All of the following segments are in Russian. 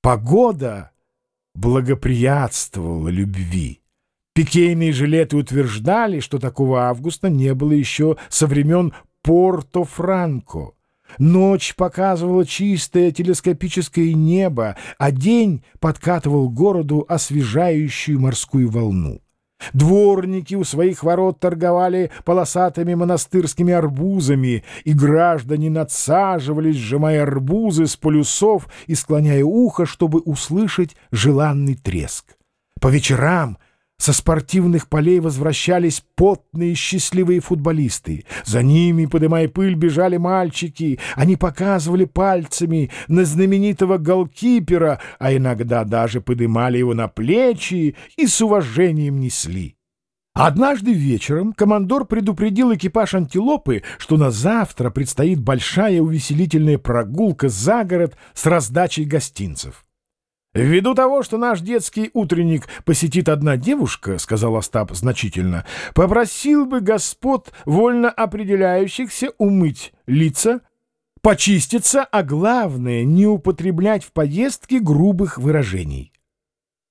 Погода благоприятствовала любви. Пикейные жилеты утверждали, что такого августа не было еще со времен Порто-Франко. Ночь показывала чистое телескопическое небо, а день подкатывал городу освежающую морскую волну. Дворники у своих ворот торговали полосатыми монастырскими арбузами, и граждане надсаживались, сжимая арбузы с полюсов и склоняя ухо, чтобы услышать желанный треск. По вечерам со спортивных полей возвращались потные счастливые футболисты. За ними, подымая пыль, бежали мальчики. Они показывали пальцами на знаменитого голкипера, а иногда даже подымали его на плечи и с уважением несли. Однажды вечером командор предупредил экипаж антилопы, что на завтра предстоит большая увеселительная прогулка за город с раздачей гостинцев. «Ввиду того, что наш детский утренник посетит одна девушка, — сказал Остап значительно, — попросил бы господ, вольно определяющихся, умыть лица, почиститься, а главное — не употреблять в поездке грубых выражений».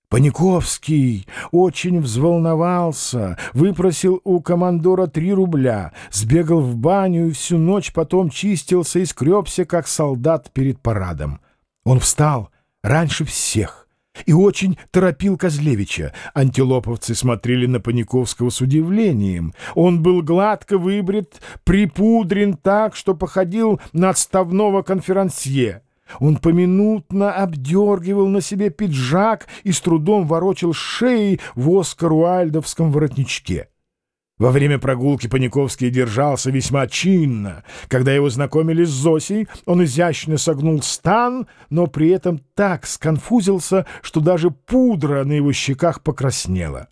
Паниковский очень взволновался, выпросил у командора три рубля, сбегал в баню и всю ночь потом чистился и скребся, как солдат перед парадом. Он встал — раньше всех и очень торопил Козлевича. Антилоповцы смотрели на Паниковского с удивлением. Он был гладко выбрит, припудрен так, что походил на отставного конферансье. Он поминутно обдергивал на себе пиджак и с трудом ворочил шеей в оскаруальдовском воротничке. Во время прогулки Паниковский держался весьма чинно. Когда его знакомили с Зосей, он изящно согнул стан, но при этом так сконфузился, что даже пудра на его щеках покраснела.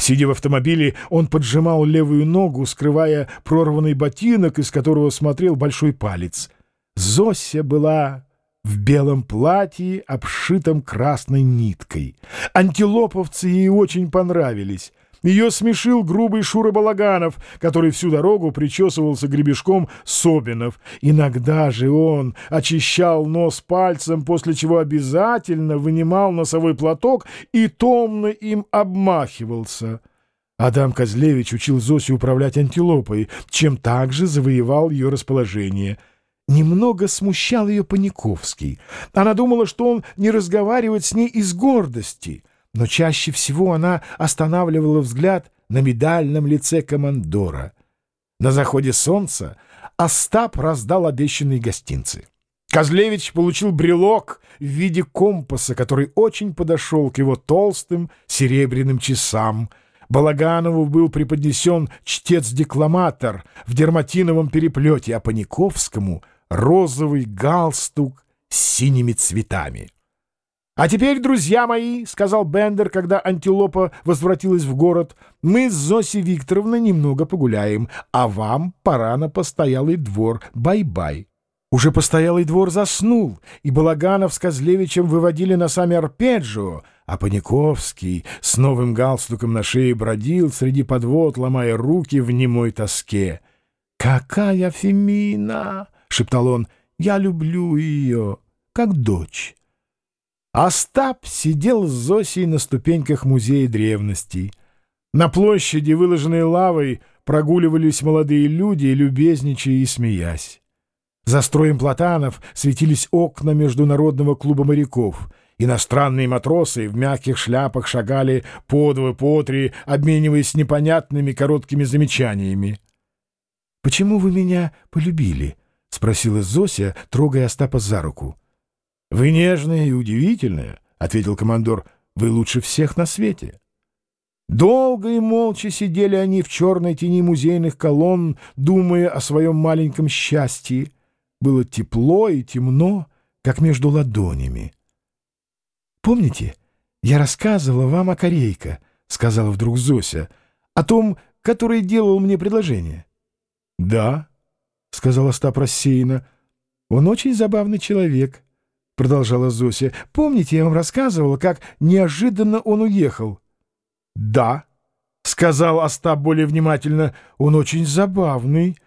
Сидя в автомобиле, он поджимал левую ногу, скрывая прорванный ботинок, из которого смотрел большой палец. Зося была в белом платье, обшитом красной ниткой. Антилоповцы ей очень понравились. Ее смешил грубый Шура Балаганов, который всю дорогу причесывался гребешком Собинов. Иногда же он очищал нос пальцем, после чего обязательно вынимал носовой платок и томно им обмахивался. Адам Козлевич учил Зосю управлять антилопой, чем также завоевал ее расположение — Немного смущал ее Паниковский. Она думала, что он не разговаривает с ней из гордости — но чаще всего она останавливала взгляд на медальном лице командора. На заходе солнца Остап раздал обещанные гостинцы. Козлевич получил брелок в виде компаса, который очень подошел к его толстым серебряным часам. Балаганову был преподнесен чтец-декламатор в дерматиновом переплете, а Паниковскому — розовый галстук с синими цветами. «А теперь, друзья мои, — сказал Бендер, когда антилопа возвратилась в город, — мы с Зоси Викторовной немного погуляем, а вам пора на постоялый двор. Бай-бай». Уже постоялый двор заснул, и Балаганов с Козлевичем выводили на сами арпеджио, а Паниковский с новым галстуком на шее бродил среди подвод, ломая руки в немой тоске. «Какая Фемина!» — шептал он. «Я люблю ее, как дочь». Остап сидел с Зосей на ступеньках музея древностей. На площади, выложенной лавой, прогуливались молодые люди, любезничая и смеясь. За строем платанов светились окна Международного клуба моряков. Иностранные матросы в мягких шляпах шагали по два, по обмениваясь непонятными короткими замечаниями. «Почему вы меня полюбили?» — спросила Зося, трогая Остапа за руку. «Вы нежная и удивительная», — ответил командор. «Вы лучше всех на свете». Долго и молча сидели они в черной тени музейных колонн, думая о своем маленьком счастье. Было тепло и темно, как между ладонями. «Помните, я рассказывала вам о Корейка», — сказала вдруг Зося, — «о том, который делал мне предложение». «Да», — сказал Остап рассеянно, — «он очень забавный человек». — продолжала Зося. — Помните, я вам рассказывала, как неожиданно он уехал? — Да, — сказал Остап более внимательно. — Он очень забавный.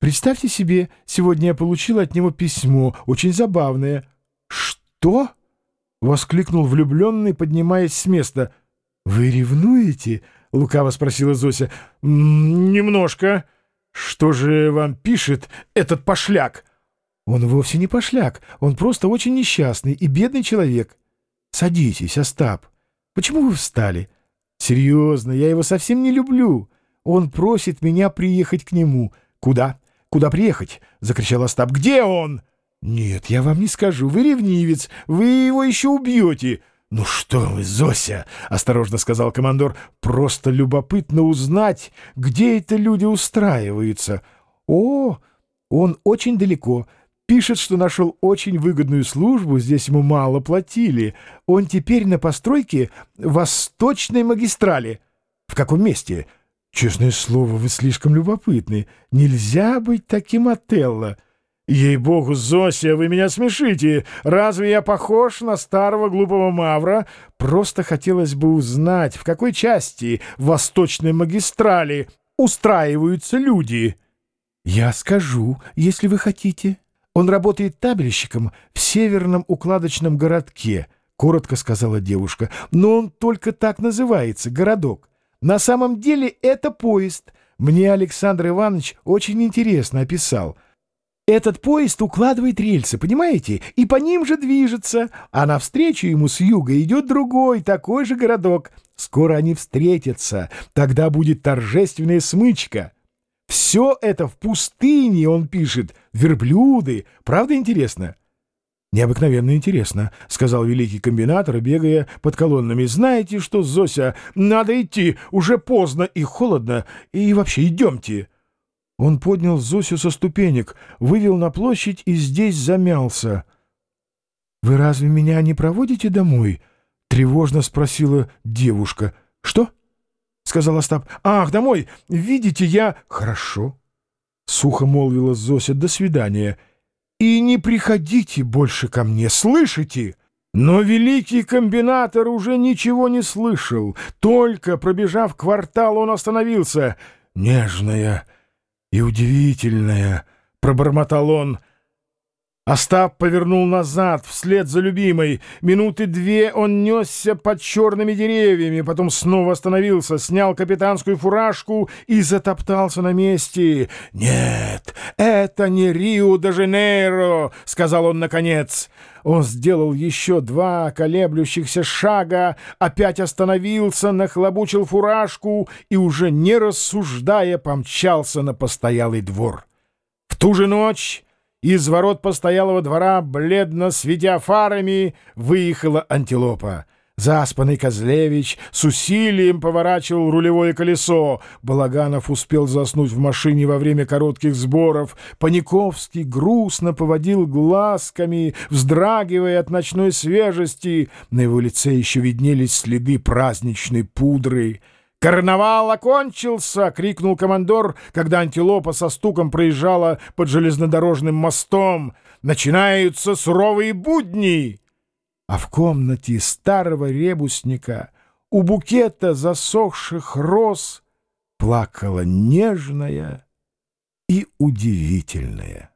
Представьте себе, сегодня я получила от него письмо, очень забавное. — Что? воскликнул влюбленный, поднимаясь с места. «Вы ревнуете?» — лукаво спросила Зося. «Немножко. Что же вам пишет этот пошляк?» «Он вовсе не пошляк. Он просто очень несчастный и бедный человек. Садитесь, Остап. Почему вы встали?» «Серьезно, я его совсем не люблю. Он просит меня приехать к нему. Куда? Куда приехать?» — закричал Остап. «Где он?» «Нет, я вам не скажу. Вы ревнивец. Вы его еще убьете». «Ну что вы, Зося!» — осторожно сказал командор. «Просто любопытно узнать, где это люди устраиваются». «О, он очень далеко. Пишет, что нашел очень выгодную службу, здесь ему мало платили. Он теперь на постройке Восточной магистрали. В каком месте? Честное слово, вы слишком любопытны. Нельзя быть таким Отелло. Ей-богу, Зося, вы меня смешите. Разве я похож на старого глупого мавра? Просто хотелось бы узнать, в какой части Восточной магистрали устраиваются люди. Я скажу, если вы хотите. Он работает табельщиком в северном укладочном городке, — коротко сказала девушка. Но он только так называется, городок. На самом деле это поезд. Мне Александр Иванович очень интересно описал. Этот поезд укладывает рельсы, понимаете, и по ним же движется, а навстречу ему с юга идет другой, такой же городок. Скоро они встретятся, тогда будет торжественная смычка. Все это в пустыне, он пишет, верблюды. Правда интересно? «Необыкновенно интересно», — сказал великий комбинатор, бегая под колоннами. «Знаете что, Зося, надо идти, уже поздно и холодно, и вообще идемте». Он поднял Зосю со ступенек, вывел на площадь и здесь замялся. «Вы разве меня не проводите домой?» — тревожно спросила девушка. «Что?» — сказал Остап. «Ах, домой! Видите, я...» «Хорошо», — сухо молвила Зося. «До свидания. И не приходите больше ко мне, слышите?» Но великий комбинатор уже ничего не слышал. Только, пробежав квартал, он остановился. «Нежная и удивительная», — пробормотал он, — Остап повернул назад, вслед за любимой. Минуты две он несся под черными деревьями, потом снова остановился, снял капитанскую фуражку и затоптался на месте. «Нет, это не Рио-де-Жанейро», — сказал он наконец. Он сделал еще два колеблющихся шага, опять остановился, нахлобучил фуражку и, уже не рассуждая, помчался на постоялый двор. В ту же ночь... Из ворот постоялого двора, бледно светя фарами, выехала антилопа. Заспанный Козлевич с усилием поворачивал рулевое колесо. Балаганов успел заснуть в машине во время коротких сборов. Паниковский грустно поводил глазками, вздрагивая от ночной свежести. На его лице еще виднелись следы праздничной пудры. «Карнавал окончился!» — крикнул командор, когда антилопа со стуком проезжала под железнодорожным мостом. «Начинаются суровые будни!» А в комнате старого ребусника у букета засохших роз плакала нежная и удивительная